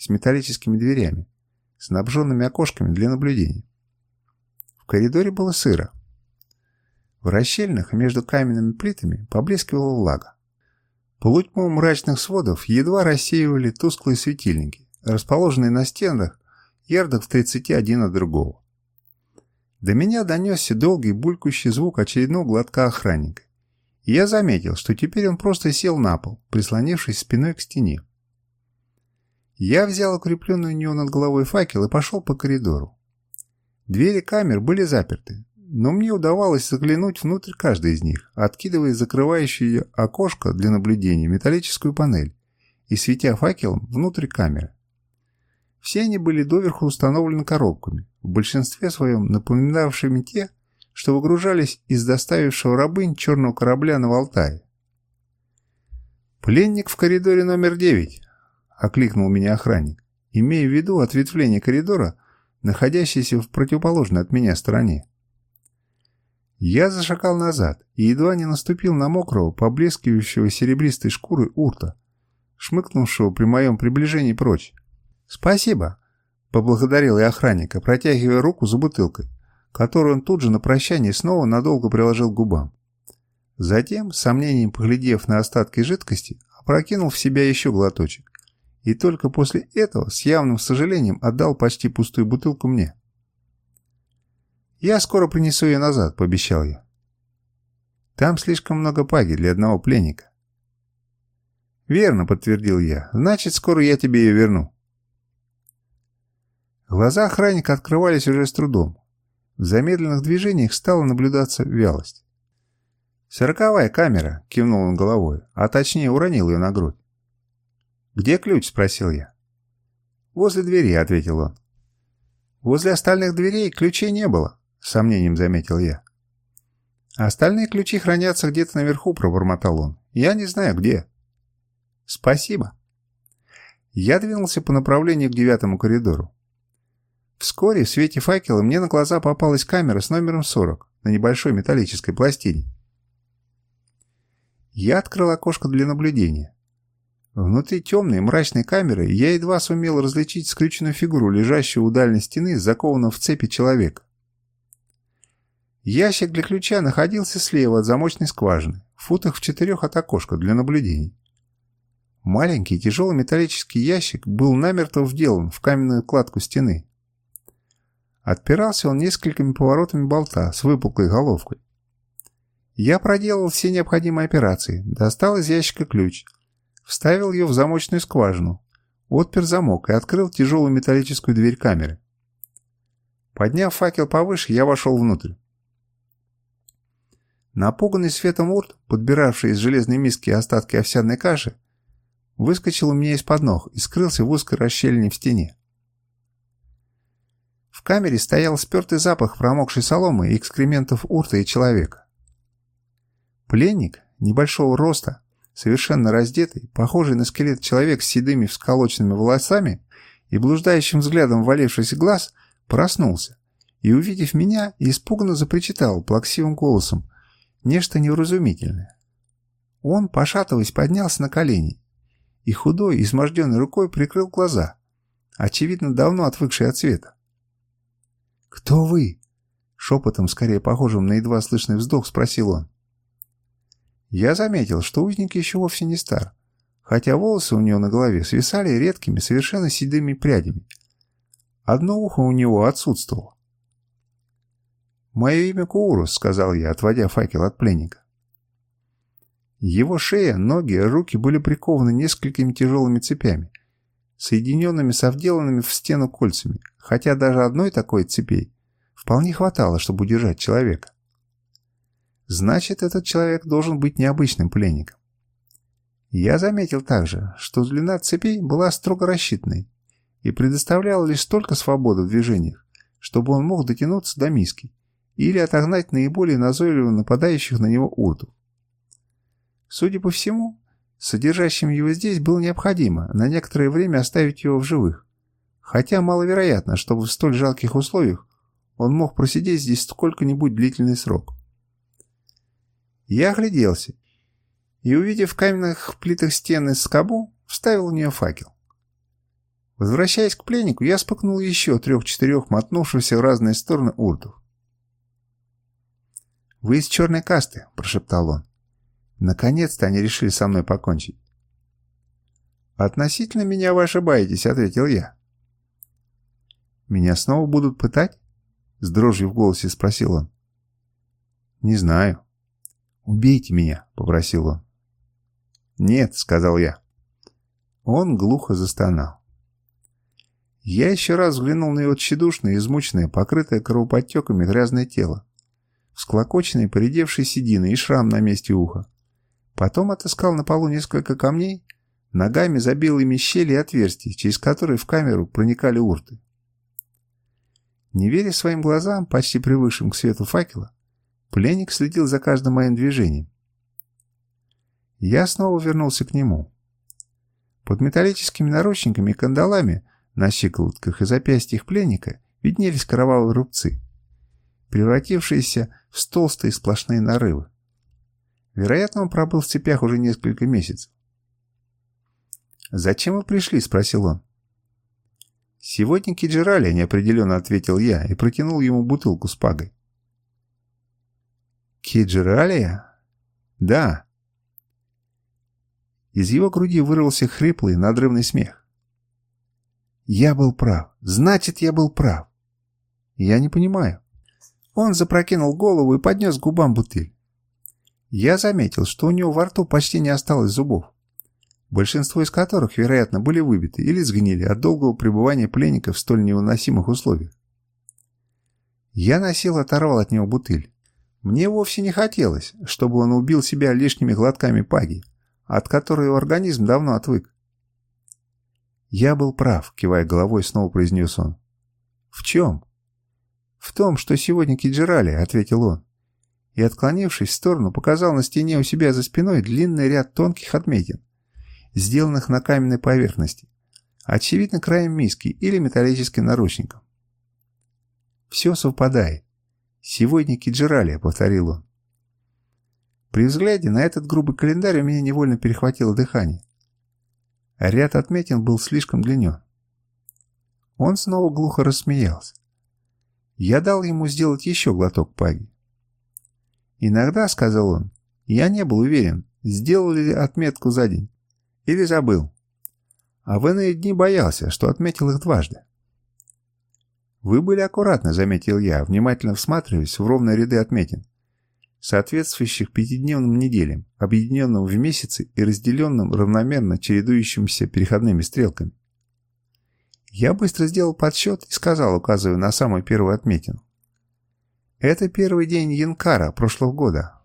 с металлическими дверями, снабженными окошками для наблюдения. В коридоре было сыро. В расщельных между каменными плитами поблескивала влага. Полутьму мрачных сводов едва рассеивали тусклые светильники, расположенные на стенах ярдах в 31 от другого. До меня донесся долгий булькающий звук очередного глотка охранника, и я заметил, что теперь он просто сел на пол, прислонившись спиной к стене. Я взял укрепленный у него над головой факел и пошел по коридору. Двери камер были заперты, но мне удавалось заглянуть внутрь каждой из них, откидывая закрывающее окошко для наблюдения металлическую панель и светя факелом внутрь камеры. Все они были доверху установлены коробками, в большинстве своем напоминавшими те, что выгружались из доставившего рабынь черного корабля на Валтае. «Пленник в коридоре номер девять», — окликнул меня охранник, имея в виду ответвление коридора, находящееся в противоположной от меня стороне. Я зашагал назад и едва не наступил на мокрого, поблескивающего серебристой шкуры урта, шмыкнувшего при моем приближении прочь. «Спасибо», — поблагодарил я охранника, протягивая руку за бутылкой, которую он тут же на прощание снова надолго приложил к губам. Затем, сомнением поглядев на остатки жидкости, опрокинул в себя еще глоточек, и только после этого с явным сожалением отдал почти пустую бутылку мне. «Я скоро принесу ее назад», — пообещал я. «Там слишком много паги для одного пленника». «Верно», — подтвердил я. «Значит, скоро я тебе ее верну». Глаза охранника открывались уже с трудом. В замедленных движениях стала наблюдаться вялость. «Сороковая камера», — кивнул он головой, а точнее уронил ее на грудь. «Где ключ?» — спросил я. «Возле двери», — ответил он. «Возле остальных дверей ключей не было. — с сомнением заметил я. «А остальные ключи хранятся где-то наверху», — пробормотал он. «Я не знаю, где». «Спасибо». Я двинулся по направлению к девятому коридору. Вскоре в свете факела мне на глаза попалась камера с номером 40 на небольшой металлической пластине. Я открыл окошко для наблюдения. Внутри темной мрачной камеры я едва сумел различить скрюченную фигуру, лежащую у дальней стены, закованного в цепи человека. Ящик для ключа находился слева от замочной скважины, в футах в четырех от окошка для наблюдений. Маленький тяжелый металлический ящик был намертво вделан в каменную кладку стены. Отпирался он несколькими поворотами болта с выпуклой головкой. Я проделал все необходимые операции, достал из ящика ключ, вставил ее в замочную скважину, отпер замок и открыл тяжелую металлическую дверь камеры. Подняв факел повыше, я вошел внутрь. Напуганный светом урт, подбиравший из железной миски остатки овсяной каши, выскочил у меня из-под ног и скрылся в узкой расщелине в стене. В камере стоял спертый запах промокшей соломы и экскрементов урта и человека. Пленник, небольшого роста, совершенно раздетый, похожий на скелет человек с седыми всколоченными волосами и блуждающим взглядом валившийся глаз, проснулся и, увидев меня, испуганно запричитал плаксивым голосом нечто невразумительное. Он, пошатываясь, поднялся на колени и худой, изможденной рукой прикрыл глаза, очевидно, давно отвыкший от света. «Кто вы?» — шепотом, скорее похожим на едва слышный вздох, спросил он. Я заметил, что узник еще вовсе не стар, хотя волосы у него на голове свисали редкими, совершенно седыми прядями. Одно ухо у него отсутствовало. «Мое имя Куурус», — сказал я, отводя факел от пленника. Его шея, ноги, руки были прикованы несколькими тяжелыми цепями, соединенными со вделанными в стену кольцами, хотя даже одной такой цепей вполне хватало, чтобы удержать человека. Значит, этот человек должен быть необычным пленником. Я заметил также, что длина цепей была строго рассчитанной и предоставляла лишь столько свободы в движениях, чтобы он мог дотянуться до миски или отогнать наиболее назойливо нападающих на него уртов. Судя по всему, содержащим его здесь было необходимо на некоторое время оставить его в живых, хотя маловероятно, чтобы в столь жалких условиях он мог просидеть здесь сколько-нибудь длительный срок. Я огляделся и, увидев в каменных плитах стены скобу, вставил в нее факел. Возвращаясь к пленнику, я спокнул еще трех-четырех мотнувшихся в разные стороны уртов. «Вы из черной касты», — прошептал он. «Наконец-то они решили со мной покончить». «Относительно меня вы ошибаетесь», — ответил я. «Меня снова будут пытать?» — с дрожью в голосе спросил он. «Не знаю». «Убейте меня», — попросил он. «Нет», — сказал я. Он глухо застонал. Я еще раз взглянул на его тщедушное, измученное, покрытое кровоподтеками грязное тело, всклокоченные, поредевшие седины и шрам на месте уха. Потом отыскал на полу несколько камней, ногами забил ими щели и отверстия, через которые в камеру проникали урты. Не веря своим глазам, почти привыкшим к свету факела, пленник следил за каждым моим движением. Я снова вернулся к нему. Под металлическими наручниками и кандалами на щиколотках и запястьях пленника виднелись кровавые рубцы, превратившиеся в толстые сплошные нарывы. Вероятно, он пробыл в цепях уже несколько месяцев. «Зачем вы пришли?» — спросил он. «Сегодня Киджирали», — неопределенно ответил я и протянул ему бутылку с пагой. «Киджиралия?» «Да». Из его груди вырвался хриплый, надрывный смех. «Я был прав. Значит, я был прав. Я не понимаю». Он запрокинул голову и поднес к губам бутыль. Я заметил, что у него во рту почти не осталось зубов, большинство из которых, вероятно, были выбиты или сгнили от долгого пребывания пленника в столь невыносимых условиях. Я носил оторвал от него бутыль. Мне вовсе не хотелось, чтобы он убил себя лишними глотками паги, от которой его организм давно отвык. «Я был прав», — кивая головой, снова произнес он. «В чем?» «В том, что сегодня Киджирали», — ответил он. И, отклонившись в сторону, показал на стене у себя за спиной длинный ряд тонких отметин, сделанных на каменной поверхности, очевидно, краем миски или металлическим наручником. «Все совпадает. Сегодня Киджирали», — повторил он. При взгляде на этот грубый календарь у меня невольно перехватило дыхание. ряд отметин был слишком длинен. Он снова глухо рассмеялся. Я дал ему сделать еще глоток паги. «Иногда, — сказал он, — я не был уверен, сделал ли отметку за день, или забыл. А в иные дни боялся, что отметил их дважды. «Вы были аккуратны», — заметил я, внимательно всматриваясь в ровные ряды отметин, соответствующих пятидневным неделям, объединенным в месяцы и разделенным равномерно чередующимися переходными стрелками. Я быстро сделал подсчет и сказал, указывая на самую первую отметину. Это первый день Янкара прошлого года.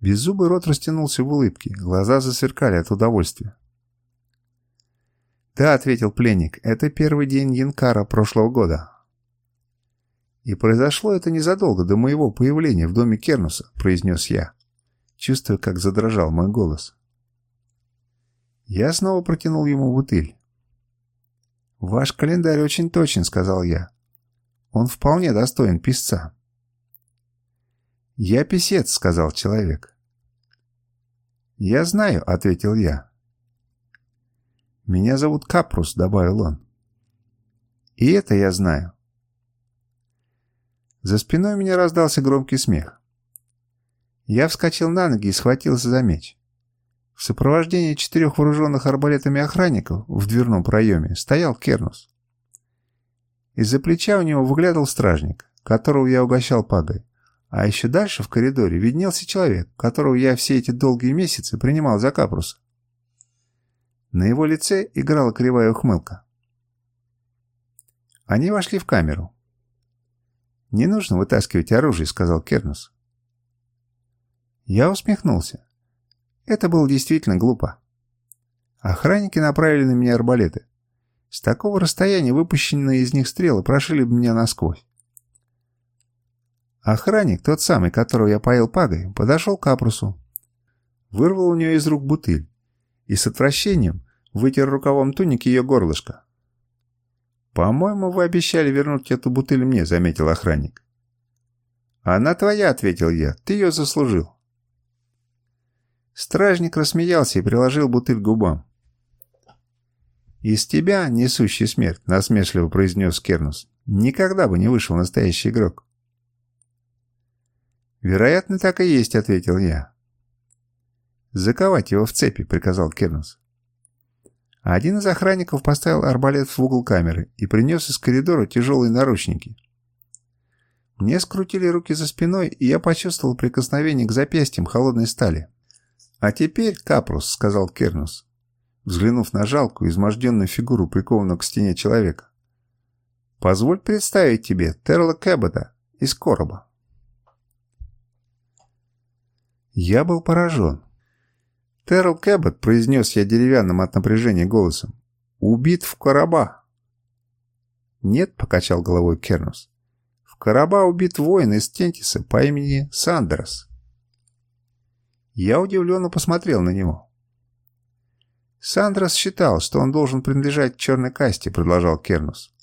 Беззубый рот растянулся в улыбке, глаза засверкали от удовольствия. «Да», — ответил пленник, — «это первый день Янкара прошлого года». «И произошло это незадолго до моего появления в доме Кернуса», — произнес я, чувствуя, как задрожал мой голос. Я снова протянул ему бутыль. «Ваш календарь очень точен», — сказал я. «Он вполне достоин писца». «Я писец», — сказал человек. «Я знаю», — ответил я. «Меня зовут Капрус», — добавил он. «И это я знаю». За спиной меня раздался громкий смех. Я вскочил на ноги и схватился за меч. В сопровождении четырех вооруженных арбалетами охранников в дверном проеме стоял Кернус. Из-за плеча у него выглядывал стражник, которого я угощал пагой. А еще дальше в коридоре виднелся человек, которого я все эти долгие месяцы принимал за капруса. На его лице играла кривая ухмылка. Они вошли в камеру. «Не нужно вытаскивать оружие», — сказал Кернус. Я усмехнулся. Это было действительно глупо. Охранники направили на меня арбалеты. С такого расстояния выпущенные из них стрелы прошили бы меня насквозь. Охранник, тот самый, которого я поил пагой, подошел к Апрусу, вырвал у нее из рук бутыль и с отвращением вытер рукавом туники ее горлышко. «По-моему, вы обещали вернуть эту бутыль мне», — заметил охранник. «Она твоя», — ответил я, — «ты ее заслужил». Стражник рассмеялся и приложил бутыль к губам. «Из тебя, несущий смерть», — насмешливо произнес Кернус, — «никогда бы не вышел настоящий игрок». «Вероятно, так и есть», — ответил я. «Заковать его в цепи», — приказал Кернус. Один из охранников поставил арбалет в угол камеры и принес из коридора тяжелые наручники. Мне скрутили руки за спиной, и я почувствовал прикосновение к запястьям холодной стали. «А теперь, Капрус», — сказал Кернус, взглянув на жалкую, изможденную фигуру, прикованную к стене человека. «Позволь представить тебе Терла Кэббета из короба». Я был поражен. «Терл Кэббет», — произнес я деревянным от напряжения голосом, — «убит в короба». «Нет», — покачал головой Кернус, — «в короба убит воин из Тентиса по имени Сандерс». Я удивленно посмотрел на него. «Сандрос считал, что он должен принадлежать черной касте», — продолжал Кернус.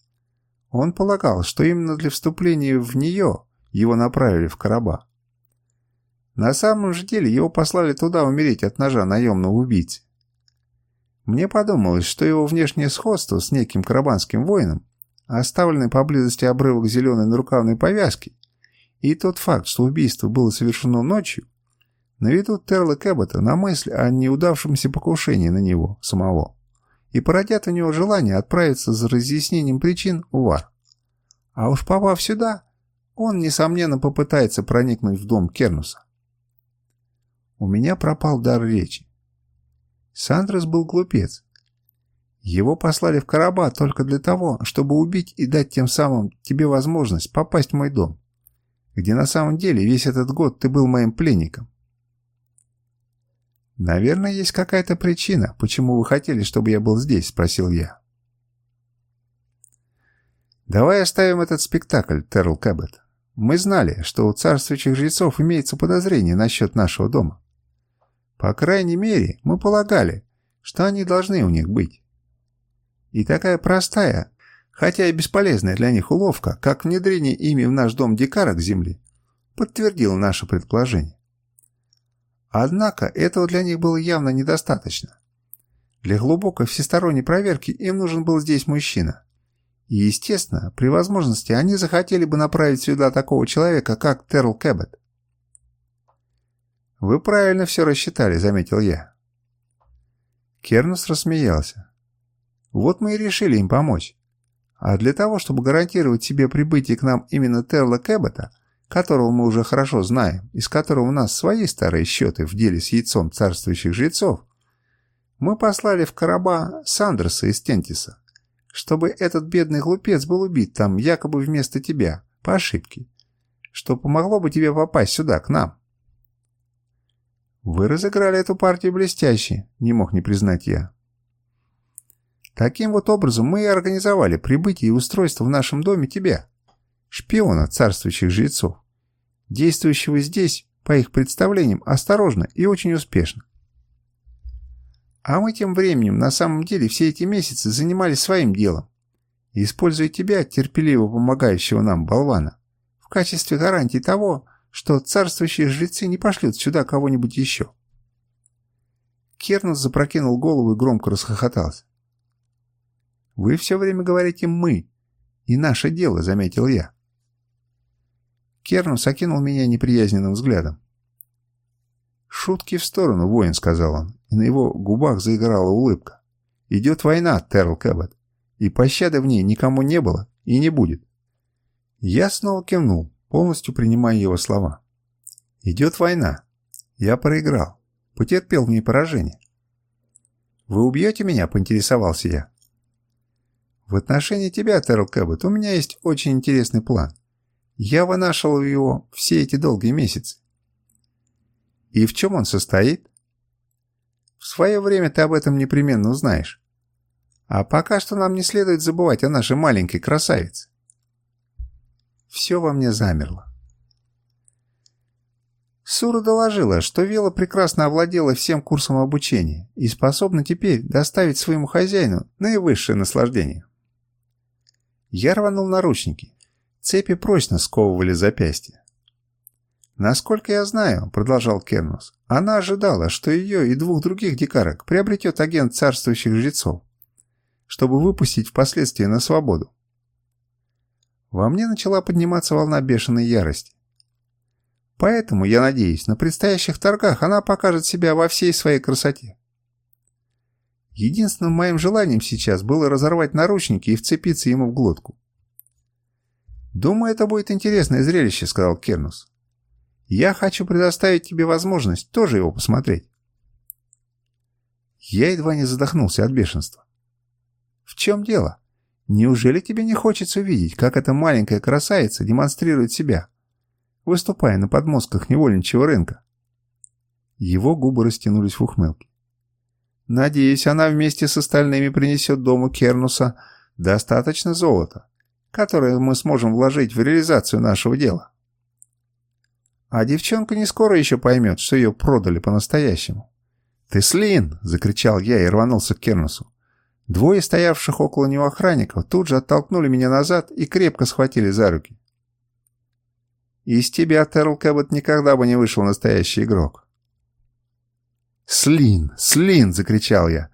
«Он полагал, что именно для вступления в нее его направили в короба. На самом же деле его послали туда умереть от ножа наемного убийцы. Мне подумалось, что его внешнее сходство с неким карабанским воином, оставленный поблизости обрывок зеленой нарукавной повязки, и тот факт, что убийство было совершено ночью, наведут Терла Кэббета на мысль о неудавшемся покушении на него самого и породят у него желание отправиться за разъяснением причин в Вар. А уж попав сюда, он, несомненно, попытается проникнуть в дом Кернуса. У меня пропал дар речи. Сандрес был глупец. Его послали в Караба только для того, чтобы убить и дать тем самым тебе возможность попасть в мой дом, где на самом деле весь этот год ты был моим пленником. «Наверное, есть какая-то причина, почему вы хотели, чтобы я был здесь?» – спросил я. «Давай оставим этот спектакль, Терл Кэббет. Мы знали, что у царствующих жрецов имеется подозрение насчет нашего дома. По крайней мере, мы полагали, что они должны у них быть. И такая простая, хотя и бесполезная для них уловка, как внедрение ими в наш дом дикарок земли, подтвердила наше предположение. Однако этого для них было явно недостаточно. Для глубокой всесторонней проверки им нужен был здесь мужчина. И, естественно, при возможности они захотели бы направить сюда такого человека, как Терл Кэббет. «Вы правильно все рассчитали», — заметил я. Кернус рассмеялся. «Вот мы и решили им помочь. А для того, чтобы гарантировать себе прибытие к нам именно Терла Кэббета, которого мы уже хорошо знаем, и с которого у нас свои старые счеты в деле с яйцом царствующих жрецов, мы послали в короба Сандерса из Тентиса, чтобы этот бедный глупец был убит там якобы вместо тебя, по ошибке, что помогло бы тебе попасть сюда, к нам. «Вы разыграли эту партию блестяще», — не мог не признать я. Таким вот образом мы и организовали прибытие и устройство в нашем доме тебя, шпиона царствующих жрецов, действующего здесь, по их представлениям, осторожно и очень успешно. А мы тем временем, на самом деле, все эти месяцы занимались своим делом, используя тебя, терпеливо помогающего нам болвана, в качестве гарантии того, что царствующие жрецы не пошлют сюда кого-нибудь еще. Кернус запрокинул голову и громко расхохотался. «Вы все время говорите «мы», и наше дело», — заметил я. Кернус окинул меня неприязненным взглядом. «Шутки в сторону, воин», — сказал он, и на его губах заиграла улыбка. «Идет война, Терл Кэббет, и пощады в ней никому не было и не будет». Я снова кивнул полностью принимая его слова. «Идет война. Я проиграл. Потерпел в ней поражение». «Вы убьете меня?» — поинтересовался я. «В отношении тебя, Терл Кэббет, у меня есть очень интересный план. Я вынашивал его все эти долгие месяцы». «И в чем он состоит?» «В свое время ты об этом непременно узнаешь. А пока что нам не следует забывать о нашей маленькой красавице. Все во мне замерло. Сура доложила, что Вела прекрасно овладела всем курсом обучения и способна теперь доставить своему хозяину наивысшее наслаждение. Я рванул наручники. Цепи прочно сковывали запястья. «Насколько я знаю», — продолжал Кернус, — «она ожидала, что ее и двух других дикарок приобретет агент царствующих жрецов. чтобы выпустить впоследствии на свободу. Во мне начала подниматься волна бешеной ярости. Поэтому, я надеюсь, на предстоящих торгах она покажет себя во всей своей красоте. Единственным моим желанием сейчас было разорвать наручники и вцепиться ему в глотку. «Думаю, это будет интересное зрелище», — сказал Кернус. «Я хочу предоставить тебе возможность тоже его посмотреть». Я едва не задохнулся от бешенства. «В чем дело? Неужели тебе не хочется увидеть, как эта маленькая красавица демонстрирует себя, выступая на подмостках невольничьего рынка?» Его губы растянулись в ухмылке. «Надеюсь, она вместе с остальными принесет дому Кернуса достаточно золота, которое мы сможем вложить в реализацию нашего дела. А девчонка не скоро еще поймет, что ее продали по-настоящему. «Ты слин!» — закричал я и рванулся к Кернусу. Двое стоявших около него охранников тут же оттолкнули меня назад и крепко схватили за руки. «Из тебя, Терл Кэббот, никогда бы не вышел настоящий игрок». «Слин! Слин!» — закричал я,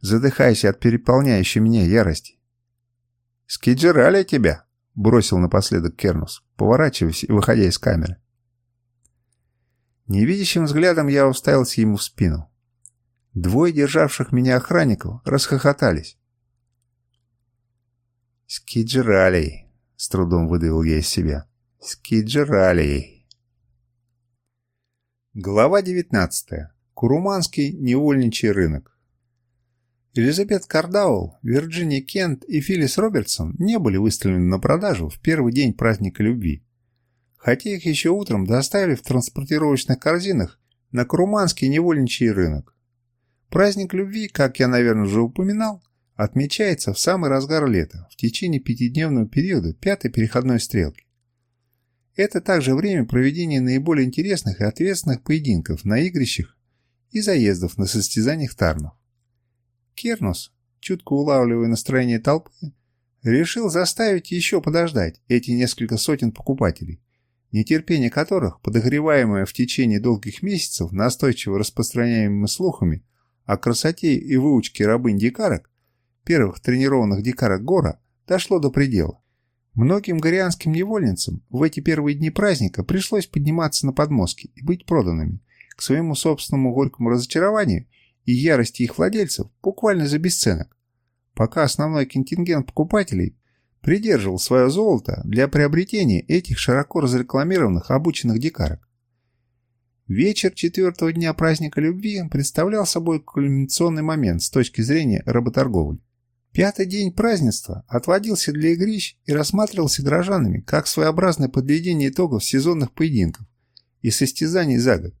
задыхаясь от переполняющей меня ярости. «Скиджерали тебя!» — бросил напоследок Кернус, поворачиваясь и выходя из камеры. Невидящим взглядом я уставился ему в спину. Двое державших меня охранников расхохотались. «Скиджералей!» — с трудом выдавил я из себя. «Скиджералей!» Глава 19. Куруманский невольничий рынок. Элизабет Кардауэлл, Вирджиния Кент и Филлис Робертсон не были выставлены на продажу в первый день праздника любви, хотя их еще утром доставили в транспортировочных корзинах на Куруманский невольничий рынок. Праздник любви, как я, наверное, уже упоминал, отмечается в самый разгар лета, в течение пятидневного периода пятой переходной стрелки. Это также время проведения наиболее интересных и ответственных поединков на игрищах и заездов на состязаниях тарнов. Кернус, чутко улавливая настроение толпы, решил заставить еще подождать эти несколько сотен покупателей, нетерпение которых, подогреваемое в течение долгих месяцев настойчиво распространяемыми слухами, о красоте и выучке рабынь-дикарок, первых тренированных дикарок Гора, дошло до предела. Многим горианским невольницам в эти первые дни праздника пришлось подниматься на подмостки и быть проданными, к своему собственному горькому разочарованию и ярости их владельцев буквально за бесценок, пока основной контингент покупателей придерживал свое золото для приобретения этих широко разрекламированных обученных дикарок. Вечер четвертого дня праздника любви представлял собой кульминационный момент с точки зрения работорговли. Пятый день празднества отводился для игрищ и рассматривался горожанами как своеобразное подведение итогов сезонных поединков и состязаний за год.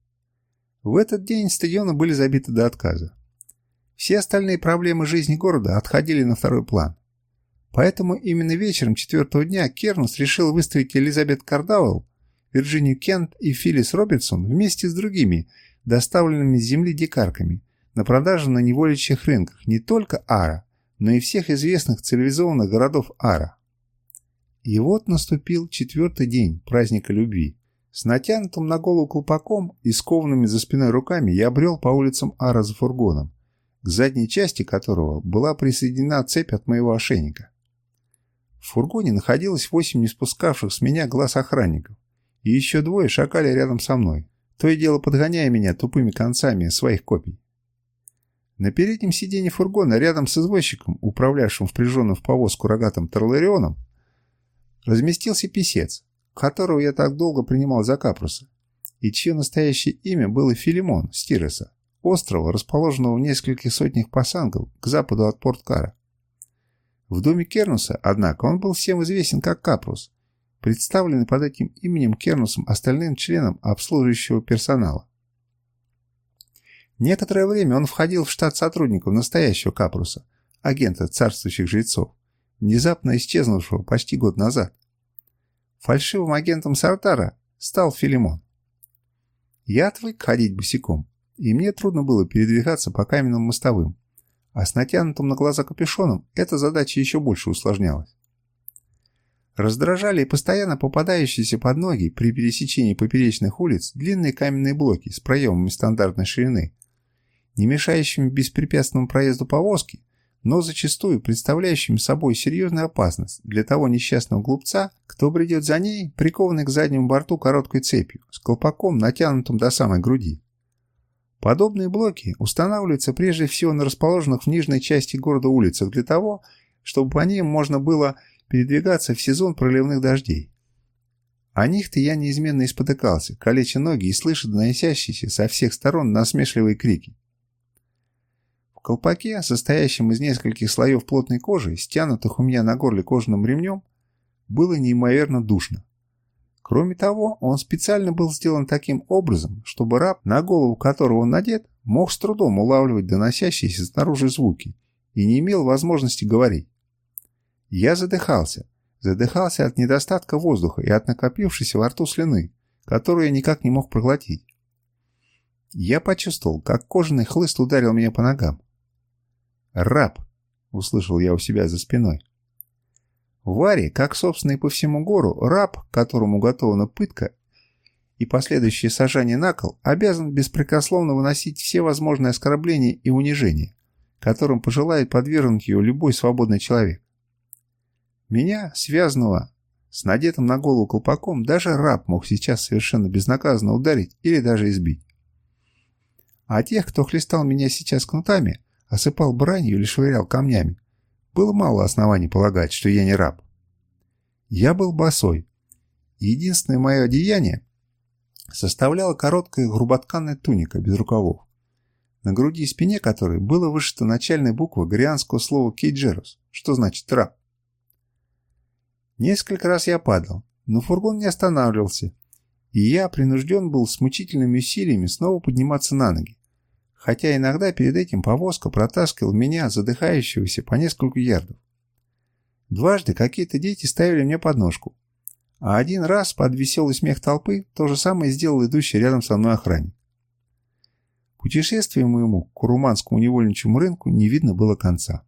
В этот день стадионы были забиты до отказа. Все остальные проблемы жизни города отходили на второй план. Поэтому именно вечером четвертого дня Кернус решил выставить Элизабет Кардауэлл Вирджинию Кент и Филлис Робертсон вместе с другими, доставленными с земли дикарками, на продажу на неволичьих рынках не только Ара, но и всех известных цивилизованных городов Ара. И вот наступил четвертый день праздника любви. С натянутым на голову колпаком и скованными за спиной руками я брел по улицам Ара за фургоном, к задней части которого была присоединена цепь от моего ошейника. В фургоне находилось восемь не спускавших с меня глаз охранников, и еще двое шакали рядом со мной, то и дело подгоняя меня тупыми концами своих копий. На переднем сиденье фургона, рядом с извозчиком, управлявшим впряженным в повозку рогатым Тарларионом, разместился писец, которого я так долго принимал за капруса, и чье настоящее имя было Филимон Стиреса, острова, расположенного в нескольких сотнях пасангов к западу от Порт-Кара. В доме Кернуса, однако, он был всем известен как Капрус, представленный под этим именем Кернусом остальным членам обслуживающего персонала. Некоторое время он входил в штат сотрудников настоящего Капруса, агента царствующих жрецов, внезапно исчезнувшего почти год назад. Фальшивым агентом Сартара стал Филимон. Я отвык ходить босиком, и мне трудно было передвигаться по каменным мостовым, а с натянутым на глаза капюшоном эта задача еще больше усложнялась. Раздражали постоянно попадающиеся под ноги при пересечении поперечных улиц длинные каменные блоки с проемами стандартной ширины, не мешающими беспрепятственному проезду повозки, но зачастую представляющими собой серьезную опасность для того несчастного глупца, кто бредет за ней, прикованный к заднему борту короткой цепью, с колпаком, натянутым до самой груди. Подобные блоки устанавливаются прежде всего на расположенных в нижней части города улицах для того, чтобы по ним можно было передвигаться в сезон проливных дождей. О них-то я неизменно испотыкался, калеча ноги и слыша доносящиеся со всех сторон насмешливые крики колпаке, состоящем из нескольких слоев плотной кожи, стянутых у меня на горле кожаным ремнем, было неимоверно душно. Кроме того, он специально был сделан таким образом, чтобы раб, на голову которого он надет, мог с трудом улавливать доносящиеся снаружи звуки и не имел возможности говорить. Я задыхался, задыхался от недостатка воздуха и от накопившейся во рту слюны, которую я никак не мог проглотить. Я почувствовал, как кожаный хлыст ударил меня по ногам. «Раб!» — услышал я у себя за спиной. Варе, как собственный по всему гору, раб, которому готована пытка и последующее сажание на кол, обязан беспрекословно выносить все возможные оскорбления и унижения, которым пожелает подвергнуть ее любой свободный человек. Меня, связанного с надетым на голову колпаком, даже раб мог сейчас совершенно безнаказанно ударить или даже избить. А тех, кто хлестал меня сейчас кнутами, осыпал бранью или швырял камнями, было мало оснований полагать, что я не раб. Я был босой. Единственное мое одеяние составляла короткая груботканная туника без рукавов, на груди и спине которой было вышито начальной буквы горианского слова «кейджерус», что значит «раб». Несколько раз я падал, но фургон не останавливался, и я принужден был с мучительными усилиями снова подниматься на ноги хотя иногда перед этим повозка протаскивал меня, задыхающегося, по несколько ярдов. Дважды какие-то дети ставили мне подножку, а один раз под веселый смех толпы то же самое сделал идущий рядом со мной охранник. Путешествию моему к Куруманскому невольничьему рынку не видно было конца.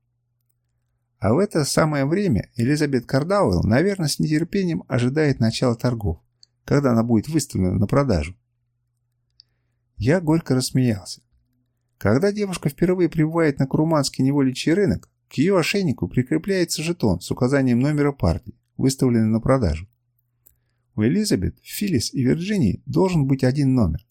А в это самое время Элизабет Кардауэлл, наверное, с нетерпением ожидает начала торгов, когда она будет выставлена на продажу. Я горько рассмеялся. Когда девушка впервые прибывает на Куруманский неволичий рынок, к ее ошейнику прикрепляется жетон с указанием номера партии, выставленный на продажу. У Элизабет, Филлис и Вирджинии должен быть один номер.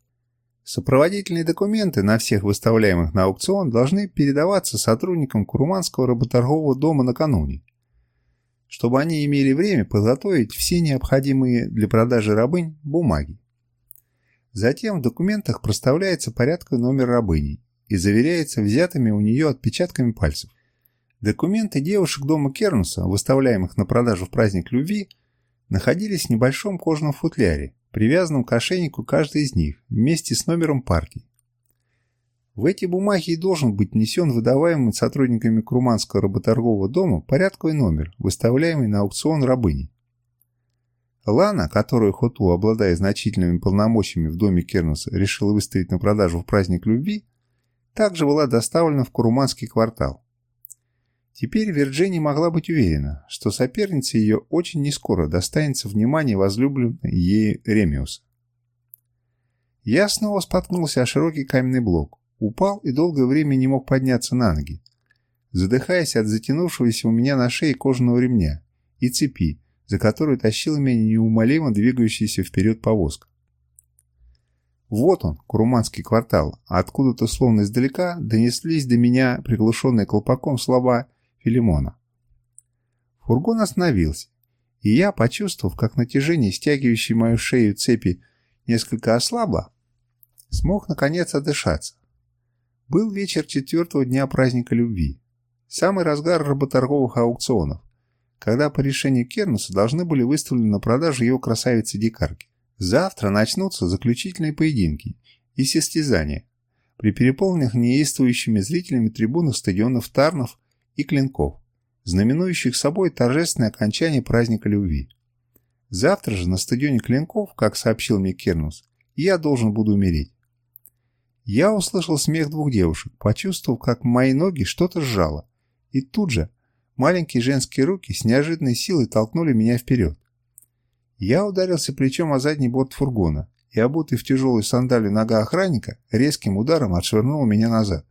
Сопроводительные документы на всех выставляемых на аукцион должны передаваться сотрудникам Куруманского работоргового дома накануне, чтобы они имели время подготовить все необходимые для продажи рабынь бумаги. Затем в документах проставляется порядковый номер рабыни и заверяется взятыми у нее отпечатками пальцев. Документы девушек дома Кернуса, выставляемых на продажу в праздник любви, находились в небольшом кожаном футляре, привязанном к ошейнику каждой из них, вместе с номером партии. В эти бумаги и должен быть внесен выдаваемый сотрудниками Круманского работоргового дома порядковый номер, выставляемый на аукцион рабыни. Лана, которую Хоту, обладая значительными полномочиями в доме Кернуса, решила выставить на продажу в праздник любви, также была доставлена в Куруманский квартал. Теперь Вирджиния могла быть уверена, что соперница ее очень нескоро достанется внимания возлюбленной ей Ремиуса. Я снова споткнулся о широкий каменный блок, упал и долгое время не мог подняться на ноги, задыхаясь от затянувшегося у меня на шее кожаного ремня и цепи, за которую тащила меня неумолимо двигающаяся вперед повозка. Вот он, Куруманский квартал, откуда-то словно издалека донеслись до меня приглушенные колпаком слова Филимона. Фургон остановился, и я, почувствовав, как натяжение, стягивающее мою шею цепи, несколько ослабло, смог наконец отдышаться. Был вечер четвертого дня праздника любви, самый разгар работорговых аукционов, когда по решению Кернуса должны были выставлены на продажу его красавицы-дикарки. Завтра начнутся заключительные поединки и состязания при переполненных неистующими зрителями трибунах стадионов Тарнов и Клинков, знаменующих собой торжественное окончание праздника любви. Завтра же на стадионе Клинков, как сообщил мне Кернус, я должен буду умереть. Я услышал смех двух девушек, почувствовал, как мои ноги что-то сжало, и тут же маленькие женские руки с неожиданной силой толкнули меня вперед. Я ударился плечом о задний борт фургона, и обутый в тяжелую сандали нога охранника резким ударом отшвырнул меня назад.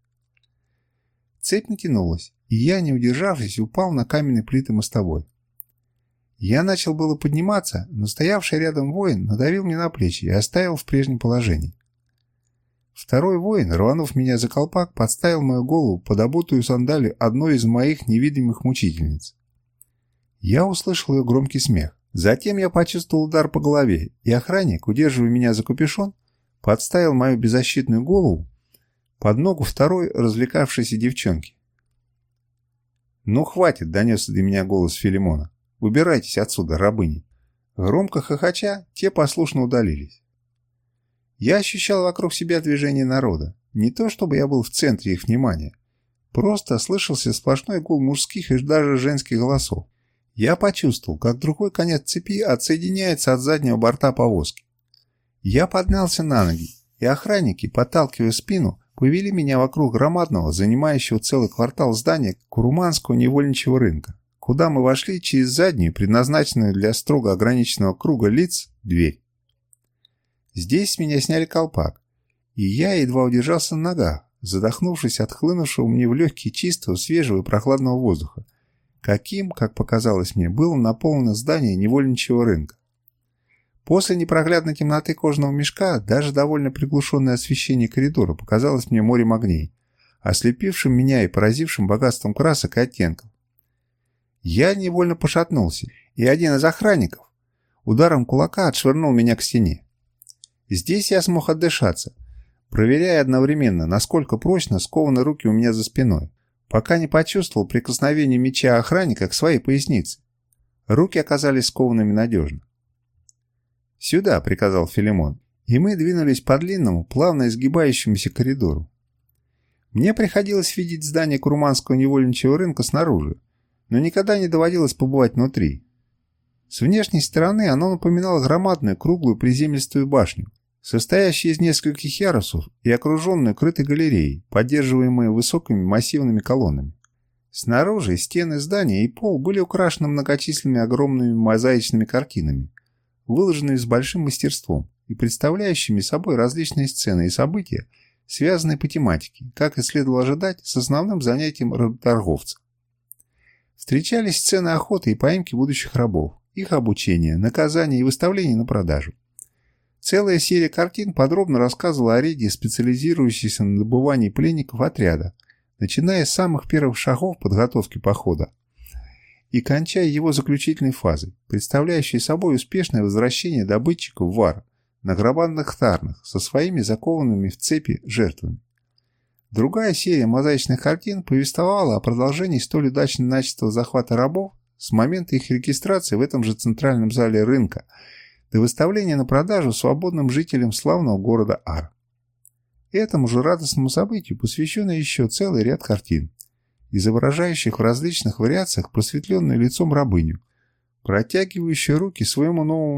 Цепь натянулась, и я, не удержавшись, упал на каменные плиты мостовой. Я начал было подниматься, но стоявший рядом воин надавил мне на плечи и оставил в прежнем положении. Второй воин, рванув меня за колпак, подставил мою голову под обутую сандалию одной из моих невидимых мучительниц. Я услышал ее громкий смех. Затем я почувствовал удар по голове, и охранник, удерживая меня за капюшон, подставил мою беззащитную голову под ногу второй развлекавшейся девчонки. «Ну, хватит!» — донесся до меня голос Филимона. «Убирайтесь отсюда, рабыни!» Громко хохоча, те послушно удалились. Я ощущал вокруг себя движение народа. Не то, чтобы я был в центре их внимания. Просто слышался сплошной гул мужских и даже женских голосов. Я почувствовал, как другой конец цепи отсоединяется от заднего борта повозки. Я поднялся на ноги, и охранники, подталкивая спину, повели меня вокруг громадного, занимающего целый квартал здания Куруманского невольничьего рынка, куда мы вошли через заднюю, предназначенную для строго ограниченного круга лиц, дверь. Здесь с меня сняли колпак, и я едва удержался на ногах, задохнувшись от хлынувшего мне в легкие чистого, свежего и прохладного воздуха, каким, как показалось мне, было наполнено здание невольничьего рынка. После непроглядной темноты кожаного мешка даже довольно приглушенное освещение коридора показалось мне морем огней, ослепившим меня и поразившим богатством красок и оттенков. Я невольно пошатнулся, и один из охранников ударом кулака отшвырнул меня к стене. Здесь я смог отдышаться, проверяя одновременно, насколько прочно скованы руки у меня за спиной, пока не почувствовал прикосновение меча охранника к своей пояснице. Руки оказались скованными надежно. «Сюда», — приказал Филимон, и мы двинулись по длинному, плавно изгибающемуся коридору. Мне приходилось видеть здание Курманского невольничьего рынка снаружи, но никогда не доводилось побывать внутри. С внешней стороны оно напоминало громадную круглую приземистую башню, состоящую из нескольких ярусов и окруженную крытой галереей, поддерживаемой высокими массивными колоннами. Снаружи стены здания и пол были украшены многочисленными огромными мозаичными картинами, выложенными с большим мастерством и представляющими собой различные сцены и события, связанные по тематике, как и следовало ожидать, с основным занятием торговца. Встречались сцены охоты и поимки будущих рабов, их обучения, наказания и выставления на продажу. Целая серия картин подробно рассказывала о рейде, специализирующейся на добывании пленников отряда, начиная с самых первых шагов подготовки похода и кончая его заключительной фазой, представляющей собой успешное возвращение добытчиков в Вар на гробанных тарнах со своими закованными в цепи жертвами. Другая серия мозаичных картин повествовала о продолжении столь удачно начатого захвата рабов с момента их регистрации в этом же центральном зале рынка до выставления на продажу свободным жителям славного города Ар. Этому же радостному событию посвящен еще целый ряд картин, изображающих в различных вариациях просветленное лицом рабыню, протягивающую руки своему новому